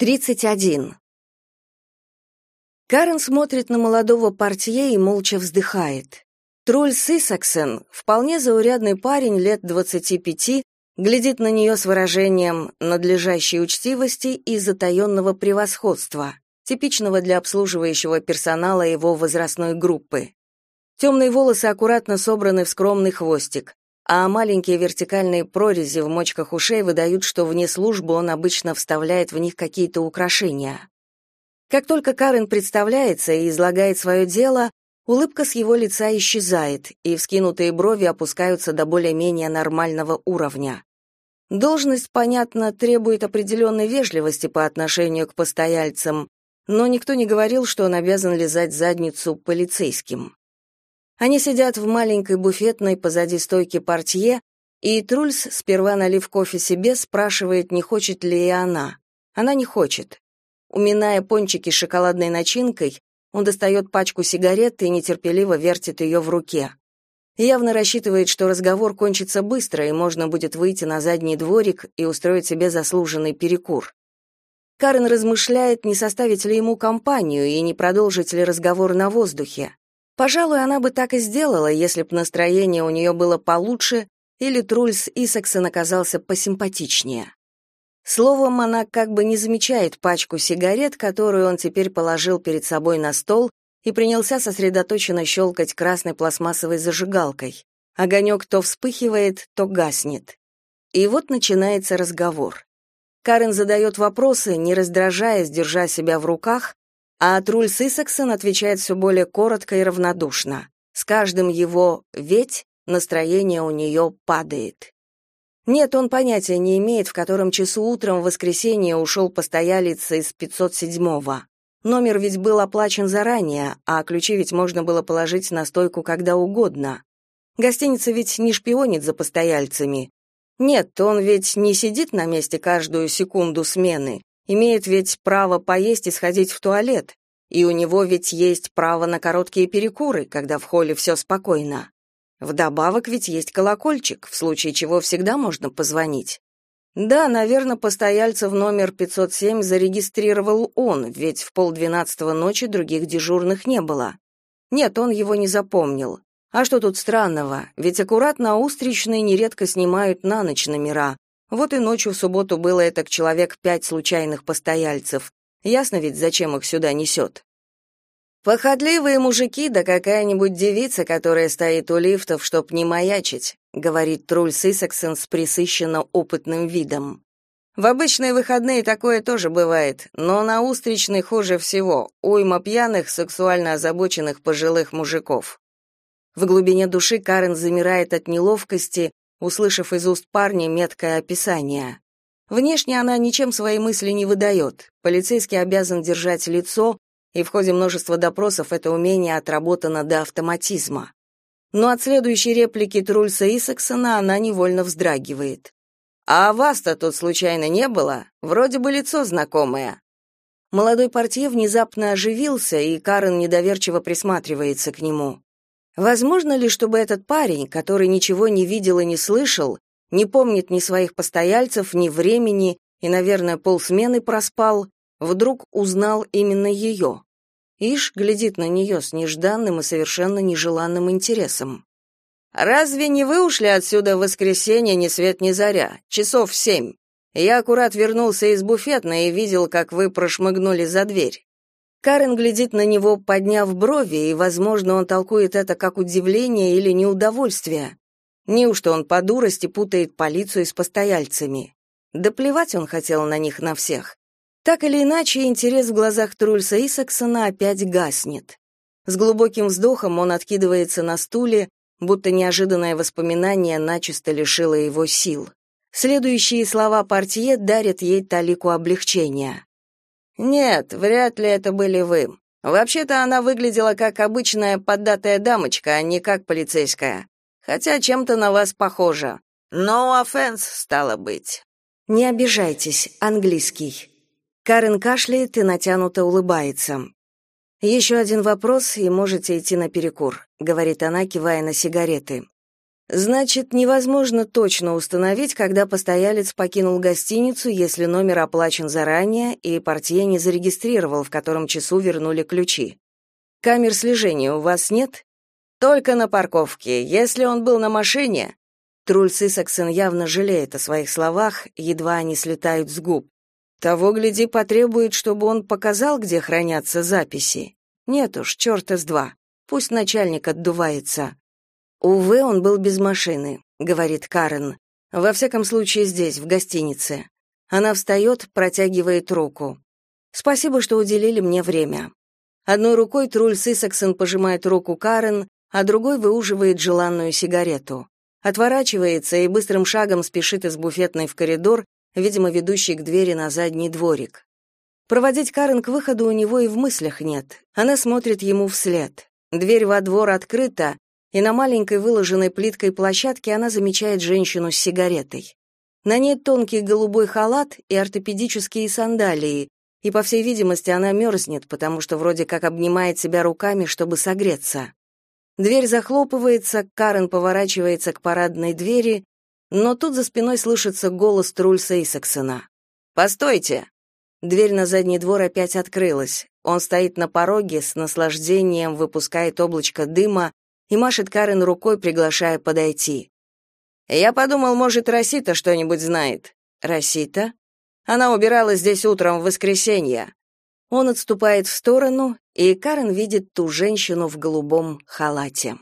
31. Карен смотрит на молодого портье и молча вздыхает. Труль Сисаксен, вполне заурядный парень лет 25, глядит на нее с выражением надлежащей учтивости и затаенного превосходства, типичного для обслуживающего персонала его возрастной группы. Темные волосы аккуратно собраны в скромный хвостик, а маленькие вертикальные прорези в мочках ушей выдают, что вне службы он обычно вставляет в них какие-то украшения. Как только Карен представляется и излагает свое дело, улыбка с его лица исчезает, и вскинутые брови опускаются до более-менее нормального уровня. Должность, понятно, требует определенной вежливости по отношению к постояльцам, но никто не говорил, что он обязан лизать задницу полицейским. Они сидят в маленькой буфетной позади стойки портье, и Трульс, сперва налив кофе себе, спрашивает, не хочет ли и она. Она не хочет. Уминая пончики с шоколадной начинкой, он достает пачку сигарет и нетерпеливо вертит ее в руке. Явно рассчитывает, что разговор кончится быстро, и можно будет выйти на задний дворик и устроить себе заслуженный перекур. Карен размышляет, не составить ли ему компанию и не продолжить ли разговор на воздухе. Пожалуй, она бы так и сделала, если б настроение у нее было получше или Трульс Исаксон оказался посимпатичнее. Словом, она как бы не замечает пачку сигарет, которую он теперь положил перед собой на стол и принялся сосредоточенно щелкать красной пластмассовой зажигалкой. Огонек то вспыхивает, то гаснет. И вот начинается разговор. Карен задает вопросы, не раздражая, держа себя в руках, а Труль Сисаксон отвечает все более коротко и равнодушно. С каждым его «ведь» настроение у нее падает. Нет, он понятия не имеет, в котором часу утром в воскресенье ушел постоялец из 507-го. Номер ведь был оплачен заранее, а ключи ведь можно было положить на стойку когда угодно. Гостиница ведь не шпионит за постояльцами. Нет, он ведь не сидит на месте каждую секунду смены имеет ведь право поесть и сходить в туалет, и у него ведь есть право на короткие перекуры, когда в холле все спокойно. Вдобавок ведь есть колокольчик, в случае чего всегда можно позвонить. Да, наверное, постояльца в номер 507 зарегистрировал он, ведь в полдвенадцатого ночи других дежурных не было. Нет, он его не запомнил. А что тут странного? Ведь аккуратно устричные нередко снимают на ночь номера, вот и ночью в субботу было это к человек пять случайных постояльцев. Ясно ведь, зачем их сюда несет. «Походливые мужики, да какая-нибудь девица, которая стоит у лифтов, чтоб не маячить», говорит Труль Сисаксон с присыщенно опытным видом. В обычные выходные такое тоже бывает, но на устричной хуже всего. Уйма пьяных, сексуально озабоченных пожилых мужиков. В глубине души Карен замирает от неловкости, услышав из уст парня меткое описание. Внешне она ничем свои мысли не выдает. Полицейский обязан держать лицо, и в ходе множества допросов это умение отработано до автоматизма. Но от следующей реплики Трульса Исаксона она невольно вздрагивает. «А вас-то тут случайно не было? Вроде бы лицо знакомое». Молодой портье внезапно оживился, и Карен недоверчиво присматривается к нему. Возможно ли, чтобы этот парень, который ничего не видел и не слышал, не помнит ни своих постояльцев, ни времени и, наверное, полсмены проспал, вдруг узнал именно ее? Иш глядит на нее с нежданным и совершенно нежеланным интересом. «Разве не вы ушли отсюда в воскресенье ни свет ни заря? Часов семь. Я аккурат вернулся из буфетной и видел, как вы прошмыгнули за дверь. Карен глядит на него, подняв брови, и, возможно, он толкует это как удивление или неудовольствие. Неужто он по дурости путает полицию с постояльцами? Да плевать он хотел на них на всех. Так или иначе, интерес в глазах Трульса Исаксона опять гаснет. С глубоким вздохом он откидывается на стуле, будто неожиданное воспоминание начисто лишило его сил. Следующие слова портье дарят ей талику облегчения. Нет, вряд ли это были вы. Вообще-то она выглядела как обычная поддатая дамочка, а не как полицейская. Хотя чем-то на вас похожа. No offense, стало быть. Не обижайтесь, английский. Карен кашляет и натянуто улыбается. «Еще один вопрос, и можете идти на перекур», — говорит она, кивая на сигареты. Значит, невозможно точно установить, когда постоялец покинул гостиницу, если номер оплачен заранее и портье не зарегистрировал, в котором часу вернули ключи. Камер слежения у вас нет? Только на парковке. Если он был на машине, Труль Сисаксон явно жалеет о своих словах, едва они слетают с губ. Того, гляди, потребует, чтобы он показал, где хранятся записи. Нет уж, черта с два. Пусть начальник отдувается. Увы, он был без машины, говорит Карен. Во всяком случае здесь, в гостинице. Она встает, протягивает руку. Спасибо, что уделили мне время. Одной рукой Труль Сисаксон пожимает руку Карен, а другой выуживает желанную сигарету. Отворачивается и быстрым шагом спешит из буфетной в коридор, видимо, ведущий к двери на задний дворик. Проводить Карен к выходу у него и в мыслях нет. Она смотрит ему вслед. Дверь во двор открыта, и на маленькой выложенной плиткой площадке она замечает женщину с сигаретой. На ней тонкий голубой халат и ортопедические сандалии, и, по всей видимости, она мерзнет, потому что вроде как обнимает себя руками, чтобы согреться. Дверь захлопывается, Карен поворачивается к парадной двери, но тут за спиной слышится голос Трульса Исаксона. «Постойте!» Дверь на задний двор опять открылась. Он стоит на пороге, с наслаждением выпускает облачко дыма и машет Карен рукой, приглашая подойти. «Я подумал, может, Росита что-нибудь знает». «Росита?» «Она убирала здесь утром в воскресенье». Он отступает в сторону, и Карен видит ту женщину в голубом халате.